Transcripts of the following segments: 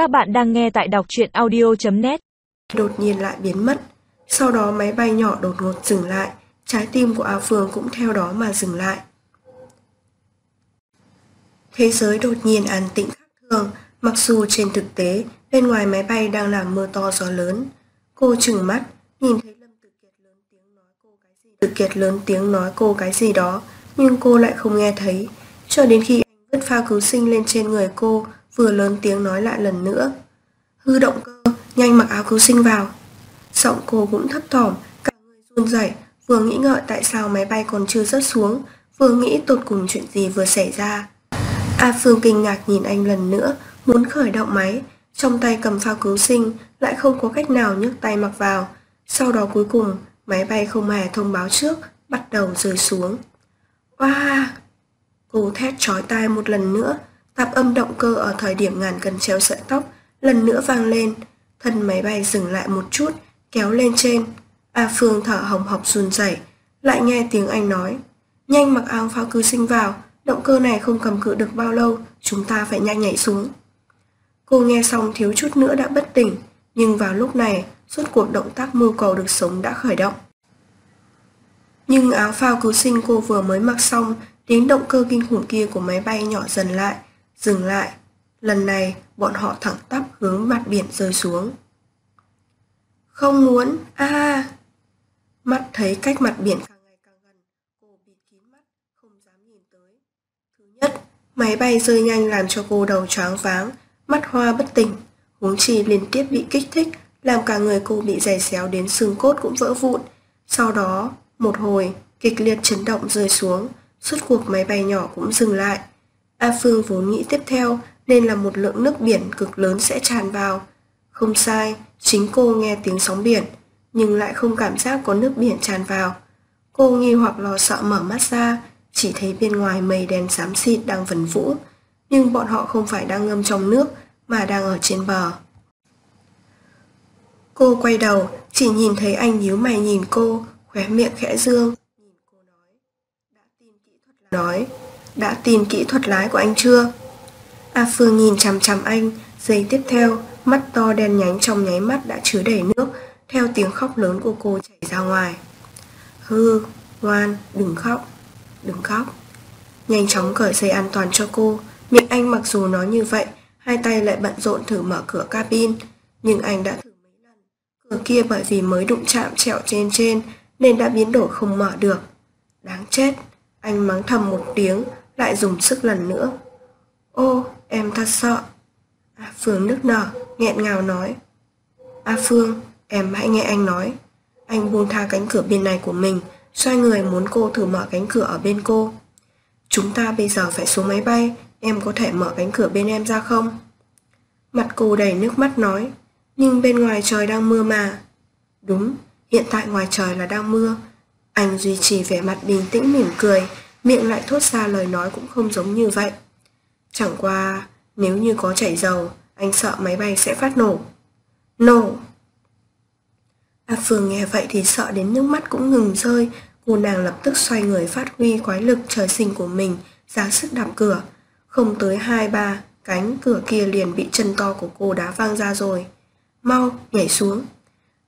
Các bạn đang nghe tại đọc truyện audio.net đột nhiên lại biến mất. Sau đó máy bay nhỏ đột ngột dừng lại, trái tim của A Phương cũng theo đó mà dừng lại. Thế giới đột nhiên an tĩnh khác thường, mặc dù trên thực tế bên ngoài máy bay đang làm mưa to gió lớn. Cô chừng mắt, nhìn thấy Lâm Tử Kiệt lớn tiếng nói cô cái gì. Tử Kiệt lớn tiếng nói cô cái gì đó, nhưng cô lại không nghe thấy, cho đến khi anh vứt phao cứu sinh lên trên người cô, vừa lớn tiếng nói lại lần nữa. Hư động cơ, nhanh mặc áo cứu sinh vào. Giọng cô cũng thấp thỏm, cả người run rẩy, vừa nghĩ ngợi tại sao máy bay còn chưa rớt xuống, vừa nghĩ tột cùng chuyện gì vừa xảy ra. A Phương kinh ngạc nhìn anh lần nữa, muốn khởi động máy, trong tay cầm phao cứu sinh, lại không có cách nào nhấc tay mặc vào. Sau đó cuối cùng, máy bay không hề thông báo trước, bắt đầu rơi xuống. Wow! Cô thét chói tai một lần nữa, tạp âm động cơ ở thời điểm ngàn cần treo sợi tóc lần nữa vang lên. Thân máy bay dừng lại một chút, kéo lên trên. A Phương thở hồng hộc run rẩy, lại nghe tiếng anh nói. Nhanh mặc áo phao cứu sinh vào, động cơ này không cầm cự được bao lâu, chúng ta phải nhanh nhảy xuống. Cô nghe xong thiếu chút nữa đã bất tỉnh, nhưng vào lúc này, suốt cuộc động tác mưu cầu được sống đã khởi động. Nhưng áo phao cứu sinh cô vừa mới mặc xong, tiếng động cơ kinh khủng kia của máy bay nhỏ dần lại, dừng lại. Lần này, bọn họ thẳng tắp hướng mặt biển rơi xuống. Không muốn, a à. Mắt thấy cách mặt biển càng ngày càng gần, cô bịt kín mắt, không dám nhìn tới. Thứ nhất, máy bay rơi nhanh làm cho cô đầu choáng váng, mắt hoa bất tỉnh. Huống chi liên tiếp bị kích thích, làm cả người cô bị dày xéo đến xương cốt cũng vỡ vụn. Sau đó, một hồi, kịch liệt chấn động rơi xuống, suốt cuộc máy bay nhỏ cũng dừng lại. A Phương vốn nghĩ tiếp theo nên là một lượng nước biển cực lớn sẽ tràn vào. Không sai, chính cô nghe tiếng sóng biển, nhưng lại không cảm giác có nước biển tràn vào. Cô nghi hoặc lo sợ mở mắt ra, chỉ thấy bên ngoài mây đen xám xịt đang vần vũ, nhưng bọn họ không phải đang ngâm trong nước mà đang ở trên bờ. Cô quay đầu, chỉ nhìn thấy anh nhíu mày nhìn cô, khóe miệng khẽ dương. Nhìn cô nói, đã tin kỹ thuật nói, đã tìm kỹ thuật lái của anh chưa? A Phương nhìn chằm chằm anh, giây tiếp theo, mắt to đen nhánh trong nháy mắt đã chứa đầy nước, theo tiếng khóc lớn của cô chảy ra ngoài. Hư, ngoan, đừng khóc, đừng khóc. Nhanh chóng cởi dây an toàn cho cô, miệng anh mặc dù nói như vậy, hai tay lại bận rộn thử mở cửa cabin, nhưng anh đã thử mấy lần. Cửa kia bởi vì mới đụng chạm trẹo trên trên nên đã biến đổi không mở được. Đáng chết, anh mắng thầm một tiếng, lại dùng sức lần nữa. Ô, em thật sợ. A Phương nức nở, nghẹn ngào nói. A Phương, em hãy nghe anh nói. Anh buông tha cánh cửa bên này của mình, xoay người muốn cô thử mở cánh cửa ở bên cô. Chúng ta bây giờ phải xuống máy bay, em có thể mở cánh cửa bên em ra không? Mặt cô đầy nước mắt nói, nhưng bên ngoài trời đang mưa mà. Đúng, hiện tại ngoài trời là đang mưa. Anh duy trì vẻ mặt bình tĩnh mỉm cười, miệng lại thốt ra lời nói cũng không giống như vậy. Chẳng qua, nếu như có chảy dầu, anh sợ máy bay sẽ phát nổ. Nổ! A Phương nghe vậy thì sợ đến nước mắt cũng ngừng rơi, cô nàng lập tức xoay người phát huy quái lực trời sinh của mình, ra sức đạp cửa. Không tới hai ba, cánh cửa kia liền bị chân to của cô đá văng ra rồi. Mau, nhảy xuống.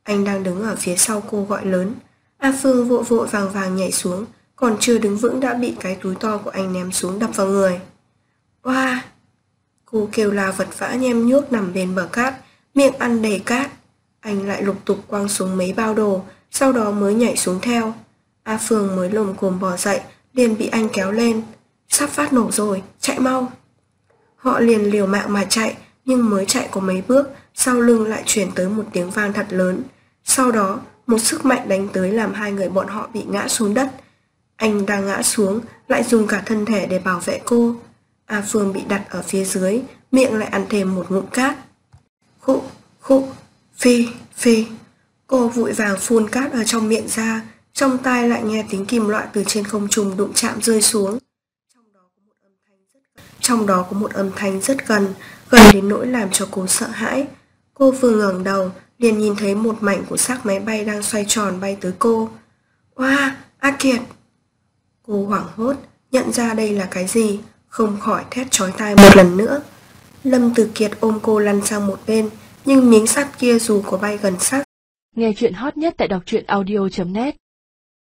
Anh đang đứng ở phía sau cô gọi lớn. A Phương vội vội vàng vàng nhảy xuống, còn chưa đứng vững đã bị cái túi to của anh ném xuống đập vào người. Oa! Wow. Cô kêu la vật vã nhem nhuốc nằm bên bờ cát, miệng ăn đầy cát. Anh lại lục tục quăng xuống mấy bao đồ, sau đó mới nhảy xuống theo. A Phương mới lồm cồm bò dậy, liền bị anh kéo lên. Sắp phát nổ rồi, chạy mau. Họ liền liều mạng mà chạy, nhưng mới chạy có mấy bước, sau lưng lại truyền tới một tiếng vang thật lớn. Sau đó, một sức mạnh đánh tới làm hai người bọn họ bị ngã xuống đất. Anh đang ngã xuống, lại dùng cả thân thể để bảo vệ cô. A Phương bị đặt ở phía dưới, miệng lại ăn thêm một ngụm cát. Khụ, khụ, phi, phi. Cô vội vàng phun cát ở trong miệng ra, trong tai lại nghe tiếng kim loại từ trên không trung đụng chạm rơi xuống. Trong đó có một âm thanh rất gần, gần đến nỗi làm cho cô sợ hãi. Cô vừa ngẩng đầu, liền nhìn thấy một mảnh của xác máy bay đang xoay tròn bay tới cô. Wow, A Kiệt! Cô hoảng hốt, nhận ra đây là cái gì, không khỏi thét chói tai một lần nữa. Lâm Tử Kiệt ôm cô lăn sang một bên, nhưng miếng sắt kia dù có bay gần sát Nghe chuyện hot nhất tại đọc truyện audio.net